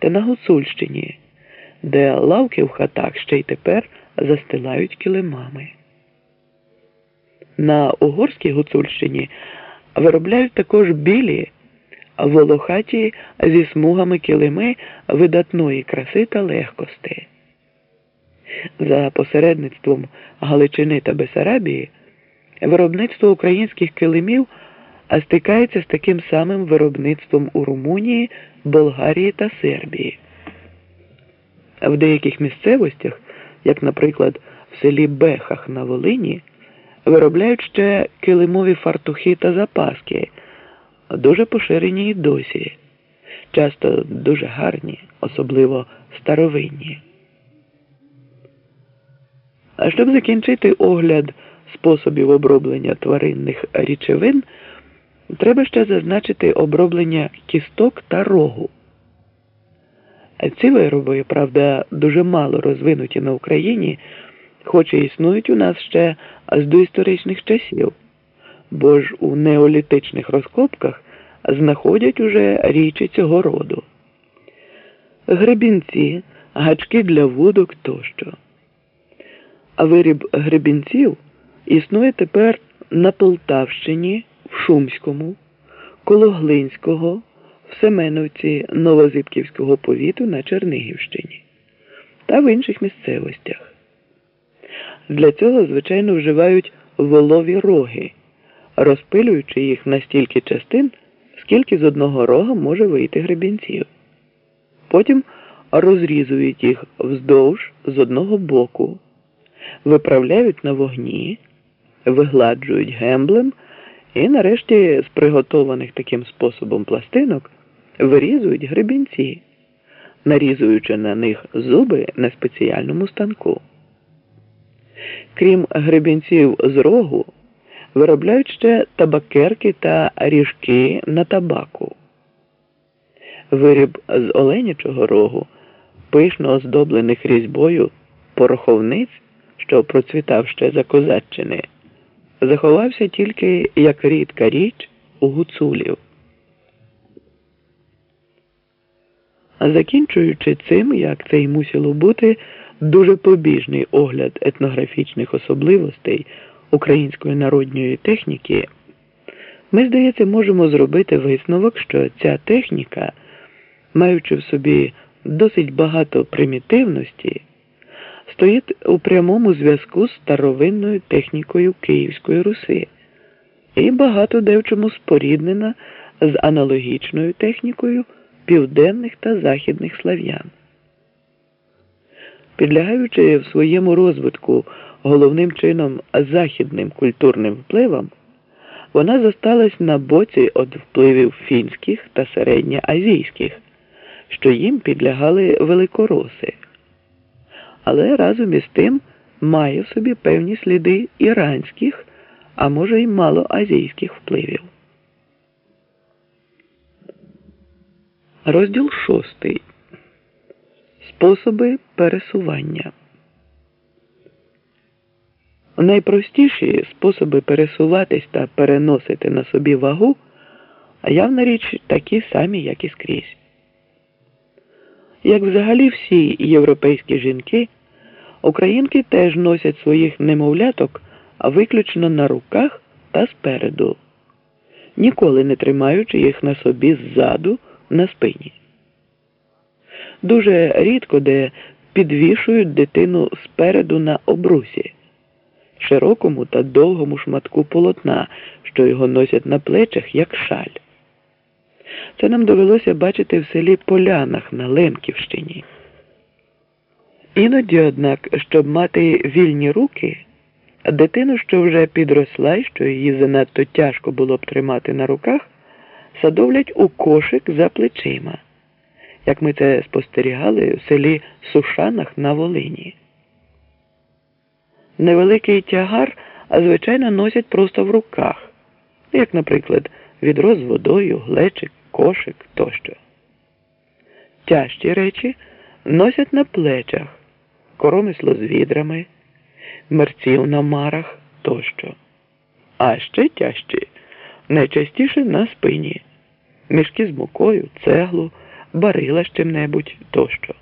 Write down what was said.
та на Гуцульщині, де лавки в хатах ще й тепер застилають килимами. На Угорській Гуцульщині виробляють також білі волохаті зі смугами килими видатної краси та легкости. За посередництвом Галичини та Бесарабії виробництво українських килимів стикається з таким самим виробництвом у Румунії, Болгарії та Сербії. В деяких місцевостях, як, наприклад, в селі Бехах на Волині, виробляють ще килимові фартухи та запаски, дуже поширені і досі, часто дуже гарні, особливо старовинні. А щоб закінчити огляд способів оброблення тваринних річовин, треба ще зазначити оброблення кісток та рогу. Ці вироби, правда, дуже мало розвинуті на Україні, хоч і існують у нас ще з доісторичних часів, бо ж у неолітичних розкопках знаходять уже річі цього роду. Гребінці, гачки для вудок тощо. А виріб гребінців існує тепер на Полтавщині, Шумському, Кологлинського, в Семеновці Новозибківського повіту на Чернигівщині та в інших місцевостях. Для цього, звичайно, вживають волові роги, розпилюючи їх на стільки частин, скільки з одного рога може вийти гребінців. Потім розрізують їх вздовж з одного боку виправляють на вогні, вигладжують гемблем і, нарешті, з приготованих таким способом пластинок вирізують гребінці, нарізуючи на них зуби на спеціальному станку. Крім гребінців з рогу, виробляють ще табакерки та ріжки на табаку. Виріб з оленячого рогу, пишно оздоблених різьбою пороховниць що процвітав ще за козаччини, заховався тільки як рідка річ у гуцулів. А закінчуючи цим, як це й мусило бути, дуже побіжний огляд етнографічних особливостей української народньої техніки, ми, здається, можемо зробити висновок, що ця техніка, маючи в собі досить багато примітивності, стоїть у прямому зв'язку з старовинною технікою Київської Руси і багато де в чому споріднена з аналогічною технікою південних та західних слав'ян. Підлягаючи в своєму розвитку головним чином західним культурним впливам, вона зосталась на боці від впливів фінських та середньоазійських, що їм підлягали великороси але разом із тим має в собі певні сліди іранських, а може й малоазійських впливів. Розділ шостий. Способи пересування. Найпростіші способи пересуватись та переносити на собі вагу, явна річ такі самі, як і скрізь. Як взагалі всі європейські жінки, українки теж носять своїх немовляток виключно на руках та спереду, ніколи не тримаючи їх на собі ззаду на спині. Дуже рідко де підвішують дитину спереду на обрусі, широкому та довгому шматку полотна, що його носять на плечах як шаль. Це нам довелося бачити в селі Полянах на Лемківщині. Іноді, однак, щоб мати вільні руки, дитину, що вже підросла і що її занадто тяжко було б тримати на руках, садовлять у кошик за плечима, як ми це спостерігали в селі Сушанах на Волині. Невеликий тягар, звичайно, носять просто в руках, як, наприклад, відро з водою, глечик кошик тощо. Тяжчі речі носять на плечах, коромисло з відрами, мерців на марах тощо. А ще тяжчі найчастіше на спині, мішки з мукою, цеглу, барила з чим-небудь тощо.